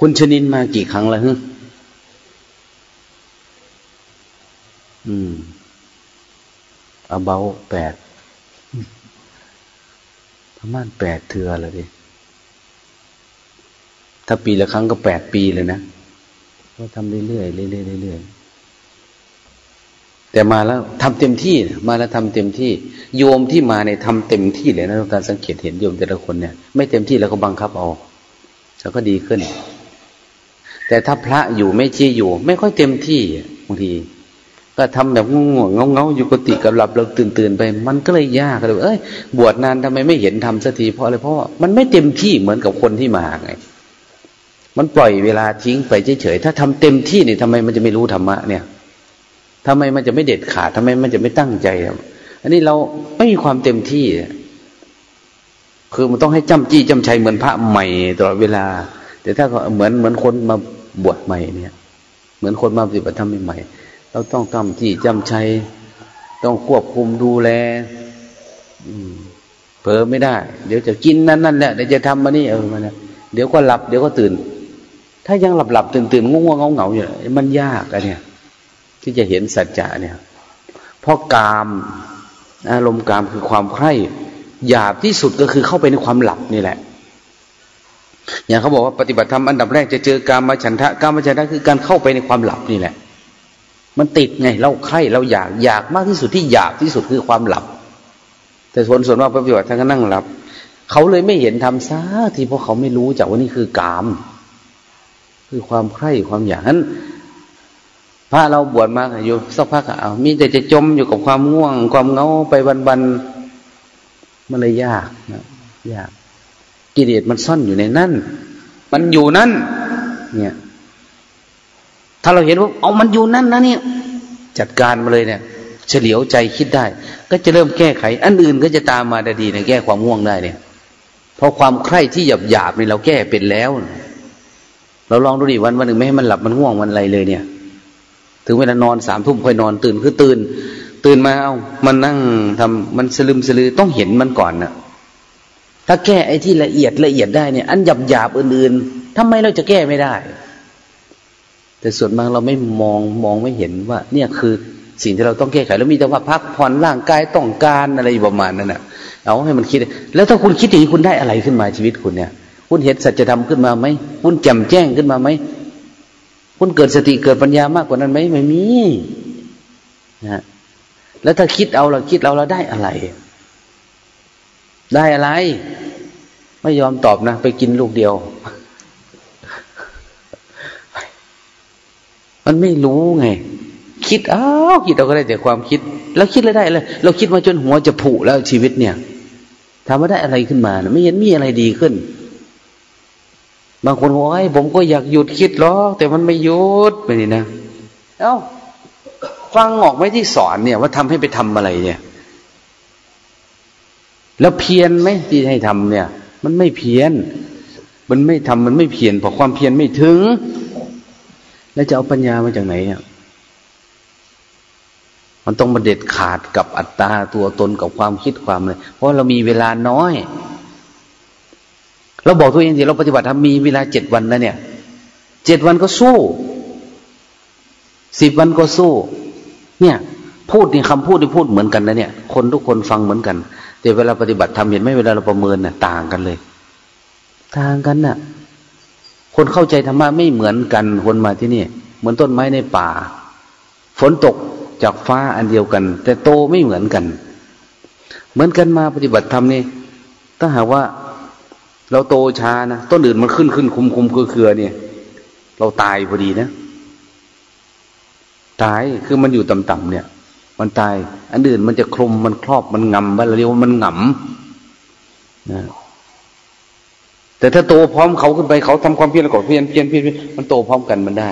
คุณชนินมากี่ครั้งแล้วฮึอืมเอาเบาแปดประมาณแปดเทือเลยดิถ้าปีละครั้งก็แปดปีเลยนะก็ทำเรื่อยๆเรื่อยๆเรื่อยๆแต่มาแล้วทำเต็มที่ มาแล้วทำเต็มที่ โยมที่มาเนี่ยทำเต็มที่เลยนะการสังเกตเห็นโยมแต่ละคนเนี่ย ไม่เต็มที่แล้วก็บังคับเอาแล้วก็ดีขึ้น แต่ถ้าพระอยู่ไม่ชี้อยู่ ไม่ค่อยเต็มที่บางที ก็ทำแบบง่วงเงาๆอยู่กติกับหลับเราตื่นตื่นไป มันก็เลยยากเลยเอ้ย บวชนานทำไมไม่เห็นทำสักทีเพราะอะไรเพราะมันไม่เต็มที่เหมือนกับคนที่มาไงมันปล่อยเวลาทิ้งไปเฉยๆถ้าทำเต็มที่เนี่ยทำไมมันจะไม่รู้ธรรมะเนี่ยทำไมมันจะไม่เด็ดขาดทำไมมันจะไม่ตั้งใจอันนี้เราไม่มีความเต็มที่คือมันต้องให้จำจี้จำชัยเหมือนพระใหม่ตลอดเวลา แต่ถ้าเหมือนเหมือนคนมา บวชใหม่เนี่ย เหมือนคนมาปฏิบัติธรรมใหม่เราต้องจำจี้จำชัยต้องควบคุมดูแลเผลอไม่ได้ เดี๋ยวจะกินนั่นนั่นแหละเดี๋ยวจะทำมานี่เออมันเดี๋ยวก็หลับเดี๋ยวก็ตื่น ถ้ายังหลับหลับตื่นตื่นง่วงเงาเงาอยู่มันยากอะเนี่ย ที่จะเห็นสัจจะเนี่ยเพราะกามอารมณ์กามคือความใคร่หยาบที่สุดก็คือเข้าไปในความหลับนี่แหละ อย่างเขาบอกว่าปฏิบัติธรรมอันดับแรกจะเจอกามมาฉันทะกามมาฉันทะคือการเข้าไปในความหลับนี่แหละ มันติดไงเราไข้เราอยากอยากมากที่สุดที่หยาบที่สุดคือความหลับ แต่ส่วนส่วนว่าปฏิบัติท่านก็นั่งหลับ เขาเลยไม่เห็นทำซะที่เพราะเขาไม่รู้จากว่านี่คือกาม คือความใคร่ความอยากนั้นพระเราบวชมาอยู่สักพักเอามีแต่จะจมอยู่กับความง่วง ความเงาไปบันๆมันเลยยากนะยาก กิเลสมันซ่อนอยู่ในนั่น มันอยู่นั่น เนี่ย ถ้าเราเห็นว่าเอามันอยู่นั่นนะเนี่ยจัดการมาเลยเนี่ย เฉลียวใจคิดได้ ก็จะเริ่มแก้ไข อันอื่นก็จะตามมาได้ดีในแก้ความง่วงได้เนี่ยเพราะความใคร่ที่หยาบหยาบนี่เราแก้เป็นแล้ว เราลองดูดิวันวันหนึ่งไม่ให้มันหลับมันง่วงมันอะไรเลยเนี่ย ถึงเวลานอนสามทุ่มค่อยนอนตื่นคือตื่น ตื่นมาเอามันนั่งทำมันสลืมสลือต้องเห็นมันก่อนนะ ถ้าแก้ไอ้ที่ละเอียดละเอียดได้เนี่ย อันหยาบหยาบอื่นๆทำไมเราจะแก้ไม่ได้ แต่ส่วนมากเราไม่มองมองไม่เห็นว่า เนี่ยคือสิ่งที่เราต้องแก้ไข แล้วมีแต่ว่าพักผ่อนร่างกายต้องการอะไรประมาณนั้นนะเอาให้มันคิด แล้วถ้าคุณคิดอย่างนี้คุณได้อะไรขึ้นมาชีวิตคุณเนี่ย คุณเห็นสัจธรรมขึ้นมาไหมคุณแจ่มแจ้งขึ้นมาไหมคุณเกิดสติเกิดปัญญามากกว่านั้นไหมไม่มีนะแล้วถ้าคิดเอาเราคิดเอาเราได้อะไร ได้อะไร ไม่ยอมตอบนะ ไปกินลูกเดียว มันไม่รู้ไง คิดอ้าวคิดเราก็ได้แต่ความคิด แล้วคิดแล้วได้เลย เราคิดมาจนหัวจะผุแล้วชีวิตเนี่ยทำไมาได้อะไรขึ้นมานะไม่เห็นมีอะไรดีขึ้น บางคนบอกไอ้ผมก็อยากหยุดคิดหรอกแต่มันไม่หยุดไปนี่นะ เอา้าฟังออกไหมที่สอนเนี่ย ว่าทำให้ไปทำอะไรเนี่ย แล้วเพียนไหมที่ให้ทำเนี่ย มันไม่เพียน มันไม่ทำมันไม่เพียนเพราะความเพียนไม่ถึง แล้วจะเอาปัญญามาจากไหนอะมันต้องมาเด็ดขาดกับอัตตาตัวตนกับความคิดความเลยเพราะเรามีเวลาน้อยเราบอกตัวเองสิเราปฏิบัติทำมีเวลาเจ็ดวันนะเนี่ยเจ็ดวันก็สู้สิบวันก็สู้ เนี่ย พูดนี่คำพูดที่พูดเหมือนกันนะเนี่ย คนทุกคนฟังเหมือนกัน แต่เวลาปฏิบัติทำเห็นไหมเวลาเราประเมินน่ะ ต่างกันเลย ต่างกันน่ะ คนเข้าใจธรรมะไม่เหมือนกันคนมาที่นี่ เหมือนต้นไม้ในป่า ฝนตกจากฟ้าอันเดียวกัน แต่โตไม่เหมือนกัน เหมือนกันมาปฏิบัติธรรมนี่ถ้าหากว่าเราโตช้านะต้นอื่นมันขึ้นขึ้นคุมคุมเครือเครือเนี่ย เราตายพอดีนะตายคือมันอยู่ต่ำๆเนี่ย มันตาย อันอื่นมันจะคลุมมันครอบมันงำว่าเราเรียกว่ามันงำนะแต่ถ้าโตพร้อมเขาขึ้นไปเขาทำความเพียรแล้วก็เพียรเพียรเพียรมันโตพร้อมกันมันได้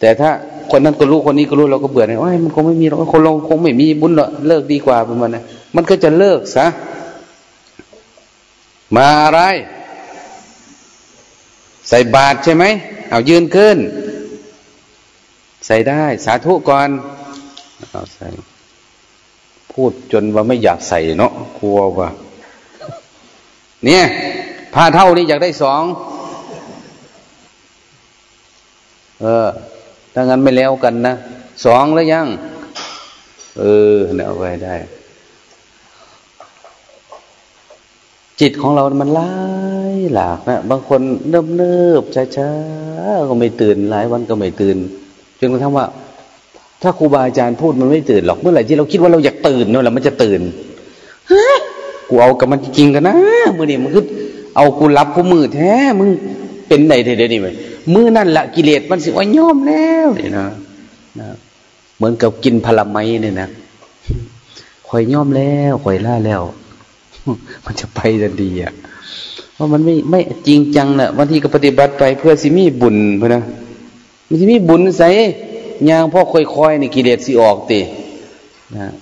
แต่ถ้าคนนั้นก็รู้คนนี้ก็รู้เราก็เบื่อเนี่ยว่ามันคงไม่มีหรอกคนเราคงไม่มีบุญหรอกเลิกดีกว่าประมาณนั้นมันก็จะเลิกซะมาอะไร ใส่บาตรใช่ไหมเอายืนขึ้น ใส่ได้ สาธุก่อน เอาใส่ พูดจนว่าไม่อยากใส่เนาะกลัวว่า เนี่ยผ้าเท่านี้อยากได้สอง เออ ถ้างั้นไม่แล้วกันนะสองแล้วยัง เออเนี่ยเอาไว้ได้ จิตของเรามันไล่หลากนะบางคนเนิบเนิบช้าๆก็ไม่ตื่น หลายวันก็ไม่ตื่นจนกระทั่งว่า ถ้าครูบาอาจารย์พูดมันไม่ตื่นหรอกเมื่อไหร่ที่เราคิดว่าเราอยากตื่นเนี่ยแหละมันจะตื่นฮะกูเอากับมันจริงกันนะมือนี่มันคือเอากูรับกูมือแท้มึงเป็นไหนเดี๋ยวนี้ไหมมือนั่นละกิเลสมันสิว่าย่อมแล้วเนี่ยนะนะเหมือนกับกินพลไม้เนี่ยนะคอยย่อมแล้วคอยล่าแล้ว มันจะไปจะดีอะเพราะมันไม่ไม่จริงจังนะบางทีก็ปฏิบัติไปเพื่อสิมีบุญเพื่อนะมันสิมีบุญใส่ ยางพ่อค่อยๆนี่กิเลสสิออกตีนะ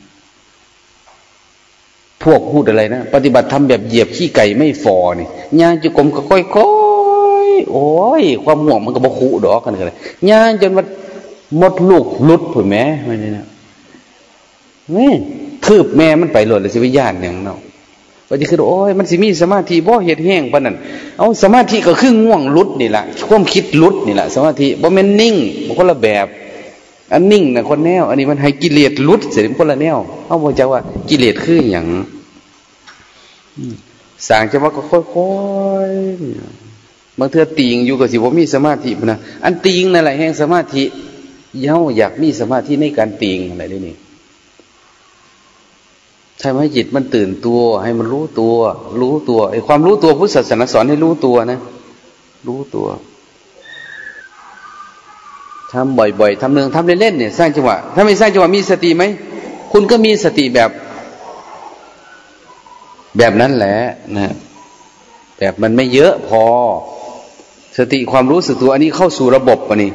พวกพูดอะไรนะ ปฏิบัติทำแบบเหยียบขี้ไก่ไม่ฟอนี่ยางจุกรมก็ค่อยๆโอ้ย ความห่วงมันก็บกุดอกกันเลยยางจนว่าหมดลูกลุดผุนแม่ไม่ได้นะนี่คืบแม่มันไปหล่นเลยสิวิญญาณอย่างเนาะว่าจะคือโอ้ยมันสิมีสมาธิบ่เหตุแห้งปะนั่นเอาสมาธิก็คือง่วงลุดนี่แหละความคิดลุดนี่แหละสมาธิบ่แม่นนิ่งมันคนละแบบ อันนิ่งนะคนแนว อันนี้มันให้กิเลสลุดเสร็จคนละแนวเอาบอกจะว่ากิเลสคืออย่างสางจะว่าก็ค่อยๆบางเทือตีงอยู่กับสิว่ามีสมาธินะอันตีงนั่นแหละแห่งสมาธิเย้าอยากมีสมาธิในการตีงอะไรด้นี่ใช่ไหมจิตมันตื่นตัว ให้มันรู้ตัว รู้ตัวไอ้ความรู้ตัวพุทธศาสนาสอนให้รู้ตัวนะ รู้ตัว ทำบ่อยๆทำเนืองทำเล่นๆเนี่ยสร้างจังหวะถ้าไม่สร้างจังหวะมีสติไหมคุณก็มีสติแบบ แบบนั้นแหละนะแบบมันไม่เยอะพอ สติความรู้สึกตัวอันนี้เข้าสู่ระบบอันนี้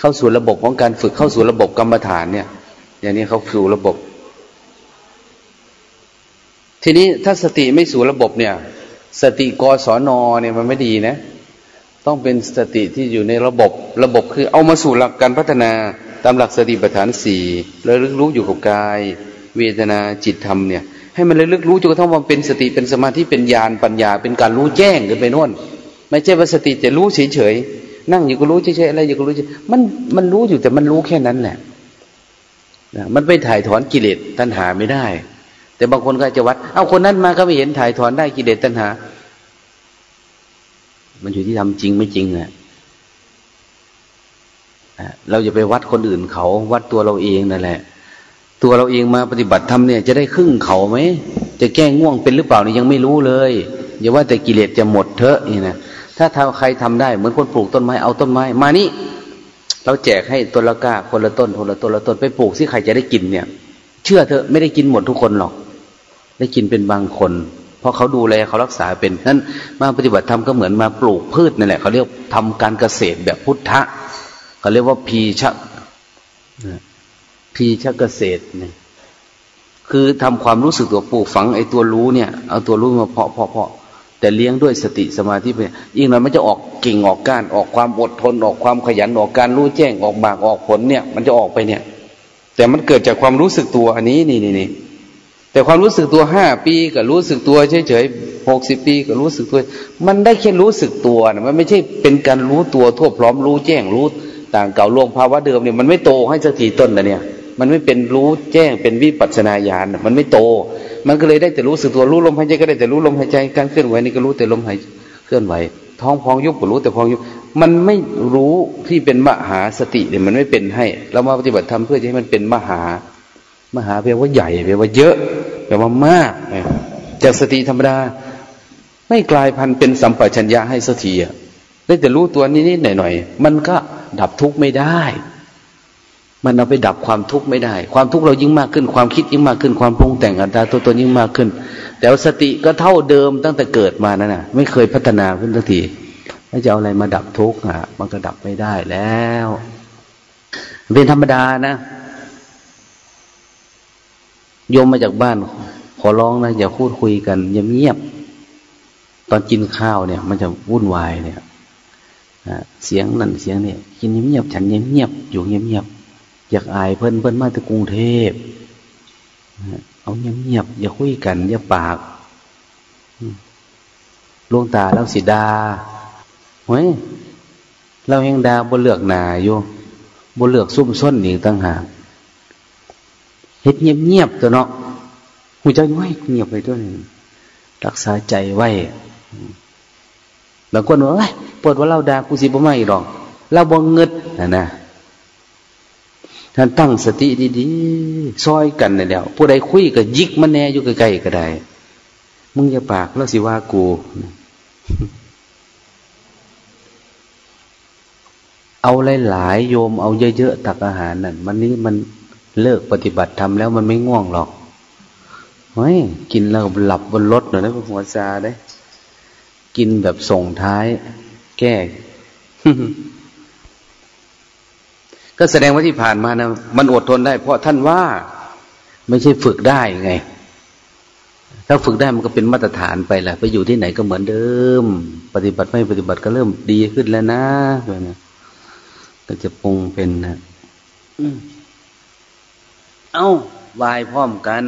เข้าสู่ระบบของการฝึกเข้าสู่ระบบกรรมฐานเนี่ย อย่างนี้เข้าสู่ระบบ ทีนี้ถ้าสติไม่สู่ระบบเนี่ย สติกศนเนี่ยมันไม่ดีนะ ต้องเป็นสติที่อยู่ในระบบระบบคือเอามาสู่หลักการพัฒนาตามหลักสติปัฏฐานสี่แล้วรู้อยู่กับกาย เวทนาจิตธรรมเนี่ยให้มันเลยลึกรู้จนกระทั่งมันเป็นสติเป็นสมาธิเป็นญาณปัญญา เป็นการรู้แจ้งกันไปโน่นไม่ใช่ว่าสติจะรู้เฉยๆนั่งอยู่ก็รู้เฉยๆอะไรอยู่ก็รู้เฉยมันมันรู้อยู่แต่มันรู้แค่นั้นแหละนะมันไปถ่ายถอนกิเลสตัณหาไม่ได้ แต่บางคนก็จะวัด เอาคนนั้นมาก็ไม่เห็นถ่ายถอนได้กิเลสตัณหา มันอยู่ที่ทำจริงไม่จริงอะเราจะไปวัดคนอื่นเขาวัดตัวเราเองนั่นแหละ ตัวเราเองมาปฏิบัติธรรมเนี่ยจะได้ครึ่งเขาไหมจะแก้ง่วงเป็นหรือเปล่านี่ยังไม่รู้เลยอย่าว่าแต่กิเลสจะหมดเถอะนี่นะถ้าทาใครทำได้เหมือนคนปลูกต้นไม้เอาต้นไม้มานี่เราแจกให้ต้นละก้าคนละต้นคนละต้นละต้นไปปลูกสิใครจะได้กินเนี่ย เชื่อเถอะไม่ได้กินหมดทุกคนหรอก ได้กินเป็นบางคน เพราะเขาดูแลเขารักษาเป็นนั้นมาปฏิบัติธรรมก็เหมือนมาปลูกพืชนั่นแหละเขาเรียกทำการเกษตรแบบพุทธะเขาเรียกว่าพีชะพีชะเกษตรเนี่ยคือทำความรู้สึกตัวปลูกฝังไอ้ตัวรู้เนี่ยเอาตัวรู้มาเพาะเพาะเพาะแต่เลี้ยงด้วยสติสมาธิไปยิ่งนั้นมันจะออกเก่งออกก้านออกความอดทนออกความขยันออกการรู้แจ้งออกบากออกผลเนี่ย มันจะออกไปเนี่ย แต่มันเกิดจากความรู้สึกตัวอันนี้นี่นี่นี่ แต่ความรู้สึกตัวห้าปีก็รู้สึกตัวเฉยเฉยหกสิบปีก็รู้สึกตัว มันได้แค่รู้สึกตัวนะมันไม่ใช่เป็นการรู้ตัวทั่วพร้อมรู้แจ้งรู้ต่างเก่าลวงภาวะเดิมเนี่ยมันไม่โตให้สักทีต้นนะเนี่ย มันไม่เป็นรู้แจ้งเป็นวิปัสนาญาณมันไม่โต มันก็เลยได้แต่รู้สึกตัวรู้ลมหายใจก็ได้แต่รู้ลมหายใจการเคลื่อนไหวนี่ก็รู้แต่ลมหายเคลื่อนไหว ท้องพองยุบก็รู้แต่พองยุบมันไม่รู้ที่เป็นมหาสติเนี่ยมันไม่เป็นให้เรามาปฏิบัติธรรมเพื่อจะให้มันเป็นมหามหาแปลว่าใหญ่แปลว่าเยอะ แปลว่ามากจากสติธรรมดา ไม่กลายพันธุ์เป็นสัมปชัญญะให้สักทีอได้แต่รู้ตัวนิดๆหน่อยๆมันก็ดับทุกข์ไม่ได้ มันเอาไปดับความทุกข์ไม่ได้ ความทุกข์เรายิ่งมากขึ้น ความคิดยิ่งมากขึ้น ความปรุงแต่งอัตราตัวตนยิ่งมากขึ้น แต่สติก็เท่าเดิมตั้งแต่เกิดมานั่นนะไม่เคยพัฒนาขึ้นทันทีถ้าจะเอาอะไรมาดับทุกข์อะ มันก็ดับไม่ได้แล้ว เป็นธรรมดานะ โยมมาจากบ้าน ขอร้องนะอย่าพูดคุยกันอย่าเงียบ ตอนกินข้าวเนี่ย มันจะวุ่นวายเนี่ยเสียงนั่นเสียงเนี่ยกินเงียบฉันเงียบอยู่เงียบอยากอายเพิ่นเพิ่นมาจากกรุงเทพเอาเงียบๆอย่าคุยกัน อย่าปากลวงตาแล้วสิดาเฮ้ยเราแห่งดาบนเลือกหนาอยู่บนเลือกซุ่มส้นอีกตั้งหาก เฮ็ดเงียบๆตัวเนาะหูใจไว้เงียบไปด้วยรักษาใจไว้บางคนว่าปวดว่าเราดากูสิบ่ไม่หรอก เราบ่เงิดนะนะท่านตั้งสติดีๆซอยกันนะเดี๋ยวผู้ใดคุยกับยิกมันแน่อยู่ใกล้ๆก็ได้ มึงอย่าปากแล้วสิว่ากู เอาหลายๆโยมเอาเยอะๆตักอาหารนั่นมันนี้มัน เลิกปฏิบัติทำแล้วมันไม่ง่วงหรอกเฮ้ยกินแล้วหลับบนรถหน่อยนะหัวซาได้ กินแบบส่งท้าย แก้ ก็แสดงว่าที่ผ่านมานะมันอดทนได้ เพราะท่านว่าไม่ใช่ฝึกได้ไง ถ้าฝึกได้มันก็เป็นมาตรฐานไปแหละไปอยู่ที่ไหนก็เหมือนเดิม ปฏิบัติไม่ปฏิบัติก็เริ่มดีขึ้นแล้วนะก็จะปรุงเป็นนะ เอ้าวายพร้อมกัน